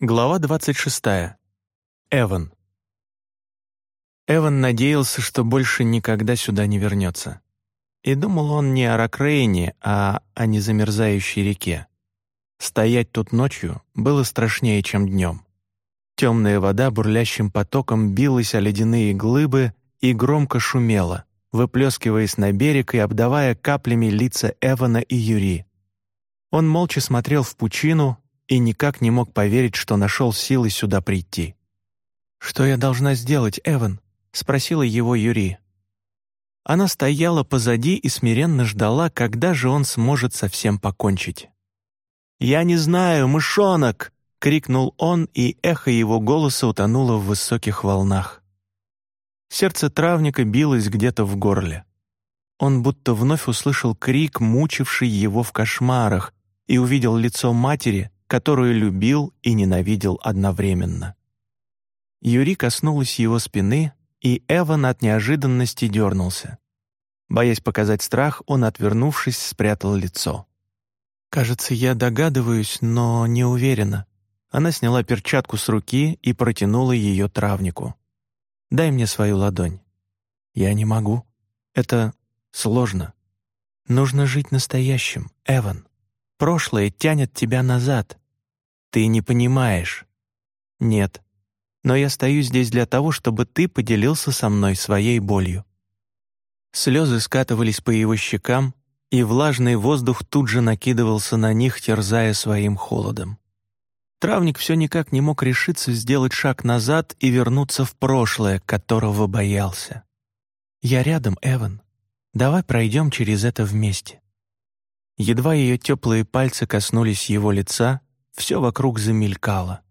Глава 26. Эван. Эван надеялся, что больше никогда сюда не вернется. И думал он не о Ракрейне, а о незамерзающей реке. Стоять тут ночью было страшнее, чем днем. Темная вода бурлящим потоком билась о ледяные глыбы и громко шумела, выплескиваясь на берег и обдавая каплями лица Эвана и Юри. Он молча смотрел в пучину, и никак не мог поверить, что нашел силы сюда прийти. «Что я должна сделать, Эван?» — спросила его Юри. Она стояла позади и смиренно ждала, когда же он сможет совсем покончить. «Я не знаю, мышонок!» — крикнул он, и эхо его голоса утонуло в высоких волнах. Сердце травника билось где-то в горле. Он будто вновь услышал крик, мучивший его в кошмарах, и увидел лицо матери, которую любил и ненавидел одновременно. Юри коснулась его спины, и Эван от неожиданности дернулся. Боясь показать страх, он, отвернувшись, спрятал лицо. «Кажется, я догадываюсь, но не уверена». Она сняла перчатку с руки и протянула ее травнику. «Дай мне свою ладонь». «Я не могу. Это сложно. Нужно жить настоящим, Эван. Прошлое тянет тебя назад. Ты не понимаешь. Нет. Но я стою здесь для того, чтобы ты поделился со мной своей болью. Слезы скатывались по его щекам, и влажный воздух тут же накидывался на них, терзая своим холодом. Травник все никак не мог решиться сделать шаг назад и вернуться в прошлое, которого боялся. «Я рядом, Эван. Давай пройдем через это вместе». Едва ее теплые пальцы коснулись его лица, все вокруг замелькало.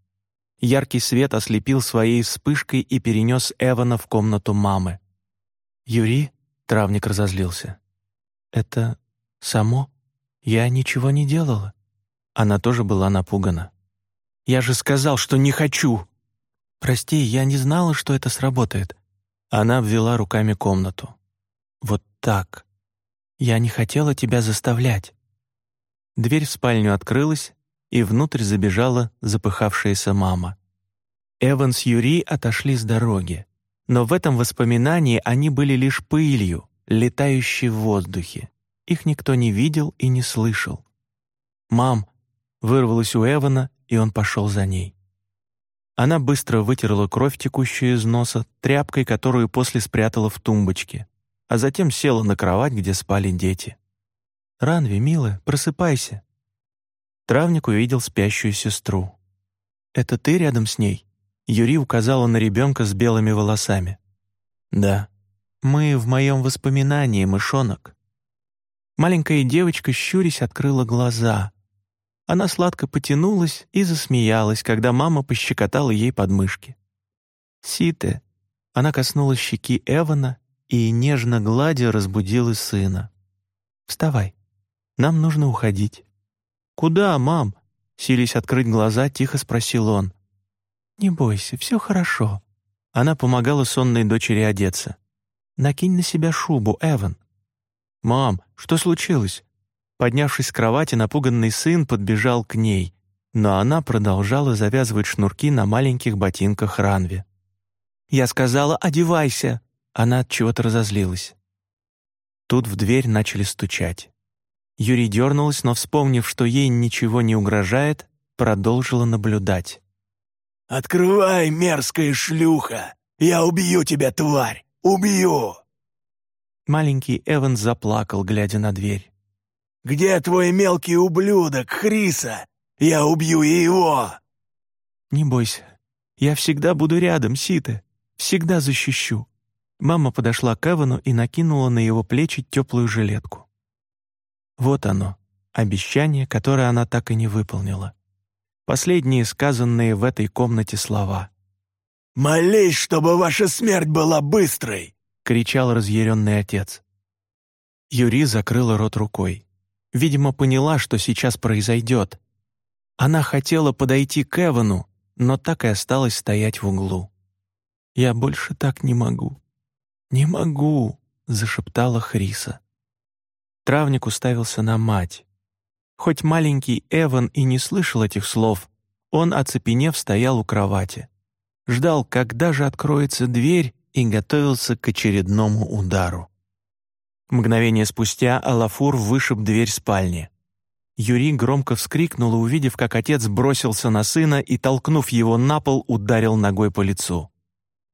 Яркий свет ослепил своей вспышкой и перенес Эвана в комнату мамы. «Юри?» — травник разозлился. «Это само? Я ничего не делала». Она тоже была напугана. «Я же сказал, что не хочу!» «Прости, я не знала, что это сработает». Она обвела руками комнату. «Вот так. Я не хотела тебя заставлять. Дверь в спальню открылась, и внутрь забежала запыхавшаяся мама. Эван с Юри отошли с дороги, но в этом воспоминании они были лишь пылью, летающей в воздухе. Их никто не видел и не слышал. «Мам!» — вырвалась у Эвана, и он пошел за ней. Она быстро вытерла кровь, текущую из носа, тряпкой, которую после спрятала в тумбочке, а затем села на кровать, где спали дети. «Ранви, милая, просыпайся». Травник увидел спящую сестру. «Это ты рядом с ней?» Юри указала на ребенка с белыми волосами. «Да. Мы в моем воспоминании, мышонок». Маленькая девочка, щурясь, открыла глаза. Она сладко потянулась и засмеялась, когда мама пощекотала ей подмышки. «Сите!» Она коснулась щеки Эвана и, нежно гладя, разбудила сына. «Вставай!» Нам нужно уходить». «Куда, мам?» Сились открыть глаза, тихо спросил он. «Не бойся, все хорошо». Она помогала сонной дочери одеться. «Накинь на себя шубу, Эван». «Мам, что случилось?» Поднявшись с кровати, напуганный сын подбежал к ней, но она продолжала завязывать шнурки на маленьких ботинках Ранви. «Я сказала, одевайся!» Она от чего-то разозлилась. Тут в дверь начали стучать. Юрий дернулась, но, вспомнив, что ей ничего не угрожает, продолжила наблюдать. «Открывай, мерзкая шлюха! Я убью тебя, тварь! Убью!» Маленький Эван заплакал, глядя на дверь. «Где твой мелкий ублюдок, Хриса? Я убью и его!» «Не бойся. Я всегда буду рядом, Сита. Всегда защищу». Мама подошла к Эвану и накинула на его плечи теплую жилетку. Вот оно, обещание, которое она так и не выполнила. Последние сказанные в этой комнате слова. «Молись, чтобы ваша смерть была быстрой!» — кричал разъяренный отец. Юри закрыла рот рукой. Видимо, поняла, что сейчас произойдет. Она хотела подойти к Эвану, но так и осталась стоять в углу. «Я больше так не могу. Не могу!» — зашептала Хриса. Травник уставился на мать. Хоть маленький Эван и не слышал этих слов, Он, оцепенев, стоял у кровати. Ждал, когда же откроется дверь, и готовился к очередному удару. Мгновение спустя Алафур вышиб дверь спальни. Юрий громко вскрикнул, увидев, как отец бросился на сына и, толкнув его на пол, ударил ногой по лицу.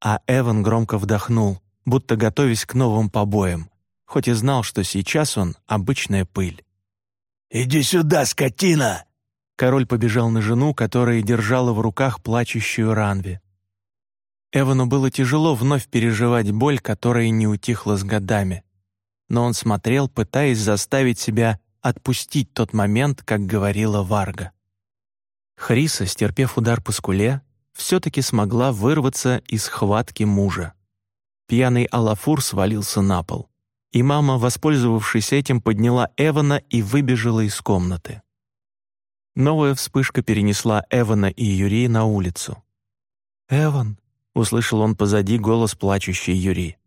А Эван громко вдохнул, будто готовясь к новым побоям, хоть и знал, что сейчас он — обычная пыль. «Иди сюда, скотина!» Король побежал на жену, которая держала в руках плачущую Ранви. Эвану было тяжело вновь переживать боль, которая не утихла с годами. Но он смотрел, пытаясь заставить себя отпустить тот момент, как говорила Варга. Хриса, стерпев удар по скуле, все-таки смогла вырваться из хватки мужа. Пьяный Алафур свалился на пол, и мама, воспользовавшись этим, подняла Эвана и выбежала из комнаты. Новая вспышка перенесла Эвана и Юрия на улицу. «Эван», Услышал он позади голос плачущей Юри.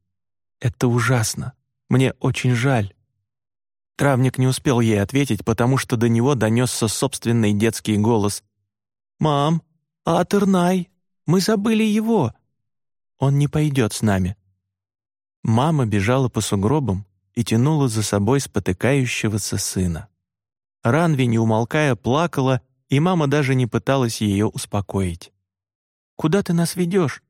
«Это ужасно. Мне очень жаль». Травник не успел ей ответить, потому что до него донесся собственный детский голос. «Мам, а Тернай? Мы забыли его. Он не пойдет с нами». Мама бежала по сугробам и тянула за собой спотыкающегося сына. Ранви, не умолкая, плакала, и мама даже не пыталась ее успокоить. «Куда ты нас ведешь?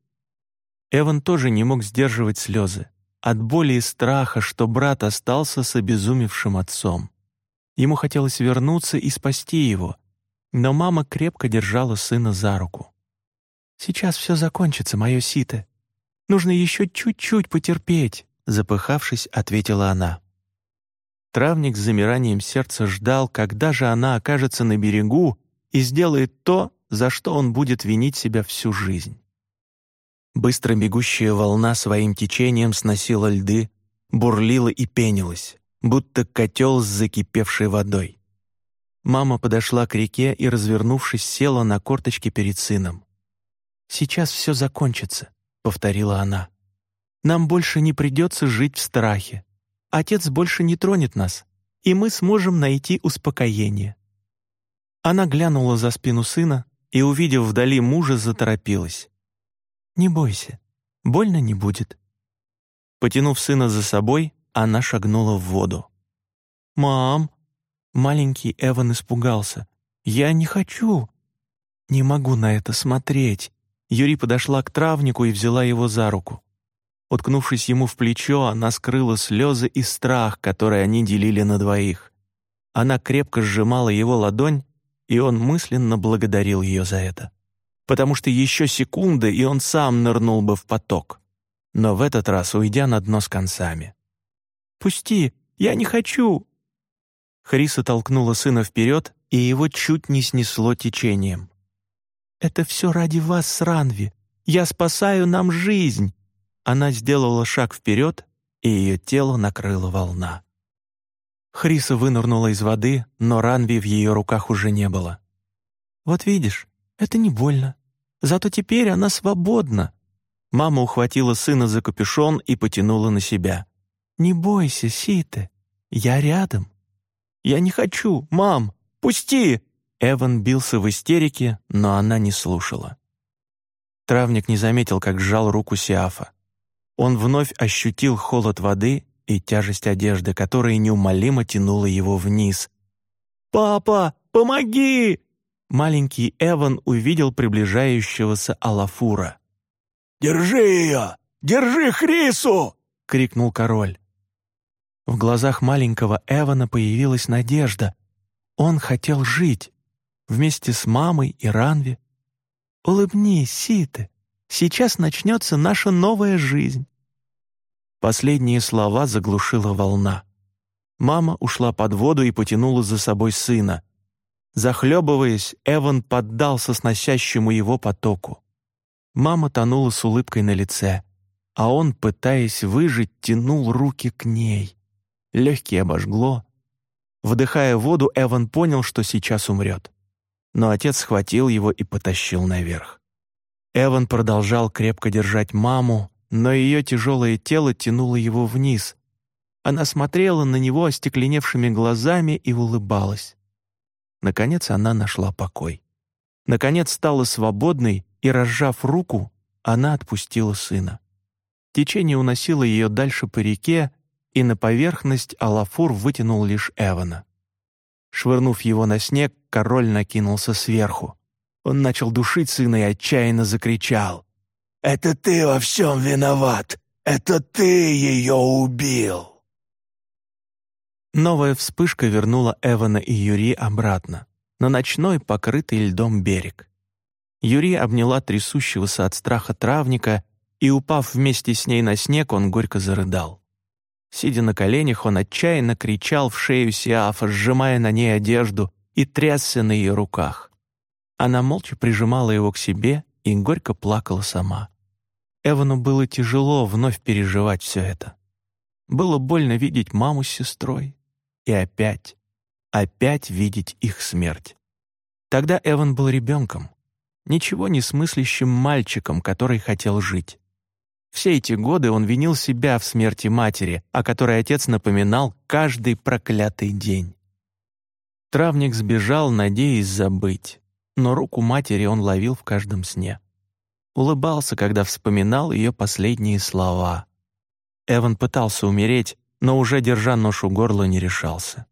Эван тоже не мог сдерживать слезы. От боли и страха, что брат остался с обезумевшим отцом. Ему хотелось вернуться и спасти его, но мама крепко держала сына за руку. «Сейчас все закончится, мое сито. Нужно еще чуть-чуть потерпеть», запыхавшись, ответила она. Травник с замиранием сердца ждал, когда же она окажется на берегу и сделает то, за что он будет винить себя всю жизнь. Быстро бегущая волна своим течением сносила льды, бурлила и пенилась, будто котел с закипевшей водой. Мама подошла к реке и, развернувшись, села на корточки перед сыном. «Сейчас все закончится», — повторила она. «Нам больше не придется жить в страхе. Отец больше не тронет нас, и мы сможем найти успокоение». Она глянула за спину сына и, увидев вдали мужа, заторопилась. «Не бойся, больно не будет». Потянув сына за собой, она шагнула в воду. «Мам!» Маленький Эван испугался. «Я не хочу!» «Не могу на это смотреть!» Юри подошла к травнику и взяла его за руку. Уткнувшись ему в плечо, она скрыла слезы и страх, которые они делили на двоих. Она крепко сжимала его ладонь, и он мысленно благодарил ее за это потому что еще секунды, и он сам нырнул бы в поток. Но в этот раз уйдя на дно с концами. «Пусти! Я не хочу!» Хриса толкнула сына вперед, и его чуть не снесло течением. «Это все ради вас, Сранви! Я спасаю нам жизнь!» Она сделала шаг вперед, и ее тело накрыла волна. Хриса вынырнула из воды, но Ранви в ее руках уже не было. «Вот видишь, это не больно. Зато теперь она свободна». Мама ухватила сына за капюшон и потянула на себя. «Не бойся, Сите, я рядом». «Я не хочу, мам! Пусти!» Эван бился в истерике, но она не слушала. Травник не заметил, как сжал руку Сиафа. Он вновь ощутил холод воды и тяжесть одежды, которая неумолимо тянула его вниз. «Папа, помоги!» маленький Эван увидел приближающегося Алафура. «Держи ее! Держи Хрису!» — крикнул король. В глазах маленького Эвана появилась надежда. Он хотел жить вместе с мамой и Ранви. «Улыбнись, Ситы, сейчас начнется наша новая жизнь». Последние слова заглушила волна. Мама ушла под воду и потянула за собой сына. Захлебываясь, Эван поддался сносящему его потоку. Мама тонула с улыбкой на лице, а он, пытаясь выжить, тянул руки к ней. Легкие обожгло. Вдыхая воду, Эван понял, что сейчас умрет. Но отец схватил его и потащил наверх. Эван продолжал крепко держать маму, но ее тяжелое тело тянуло его вниз. Она смотрела на него остекленевшими глазами и улыбалась. Наконец она нашла покой. Наконец стала свободной, и, разжав руку, она отпустила сына. Течение уносило ее дальше по реке, и на поверхность Алафур вытянул лишь Эвана. Швырнув его на снег, король накинулся сверху. Он начал душить сына и отчаянно закричал. «Это ты во всем виноват! Это ты ее убил!» Новая вспышка вернула Эвана и Юри обратно, на ночной, покрытый льдом берег. Юри обняла трясущегося от страха травника, и, упав вместе с ней на снег, он горько зарыдал. Сидя на коленях, он отчаянно кричал в шею Сиафа, сжимая на ней одежду, и трясся на ее руках. Она молча прижимала его к себе и горько плакала сама. Эвану было тяжело вновь переживать все это. Было больно видеть маму с сестрой. И опять, опять видеть их смерть. Тогда Эван был ребенком, ничего не смыслящим мальчиком, который хотел жить. Все эти годы он винил себя в смерти матери, о которой отец напоминал каждый проклятый день. Травник сбежал, надеясь забыть но руку матери он ловил в каждом сне. Улыбался, когда вспоминал ее последние слова. Эван пытался умереть, но уже держа нож у горла не решался.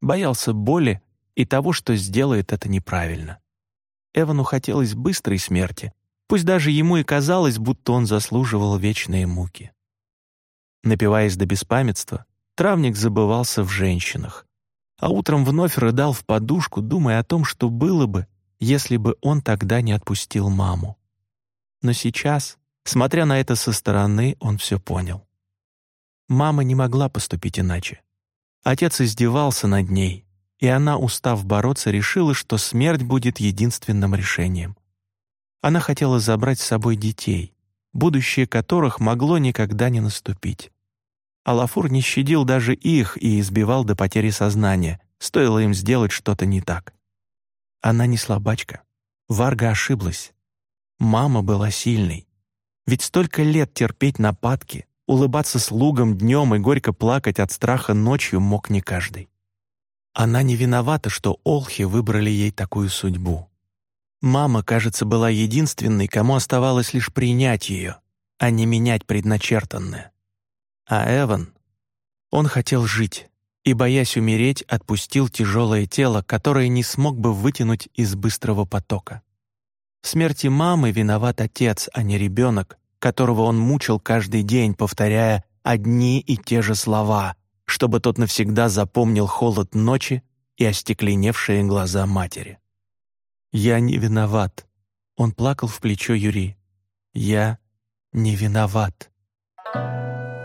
Боялся боли и того, что сделает это неправильно. Эвану хотелось быстрой смерти, пусть даже ему и казалось, будто он заслуживал вечные муки. Напиваясь до беспамятства, травник забывался в женщинах, а утром вновь рыдал в подушку, думая о том, что было бы, если бы он тогда не отпустил маму. Но сейчас, смотря на это со стороны, он все понял. Мама не могла поступить иначе. Отец издевался над ней, и она, устав бороться, решила, что смерть будет единственным решением. Она хотела забрать с собой детей, будущее которых могло никогда не наступить. Алафур не щадил даже их и избивал до потери сознания, стоило им сделать что-то не так. Она не слабачка. Варга ошиблась. Мама была сильной. Ведь столько лет терпеть нападки, улыбаться слугам днем и горько плакать от страха ночью мог не каждый. Она не виновата, что Олхи выбрали ей такую судьбу. Мама, кажется, была единственной, кому оставалось лишь принять ее, а не менять предначертанное. А Эван, он хотел жить, и, боясь умереть, отпустил тяжелое тело, которое не смог бы вытянуть из быстрого потока. В смерти мамы виноват отец, а не ребенок, которого он мучил каждый день, повторяя одни и те же слова, чтобы тот навсегда запомнил холод ночи и остекленевшие глаза матери. «Я не виноват», — он плакал в плечо Юри. «Я не виноват». Thank you.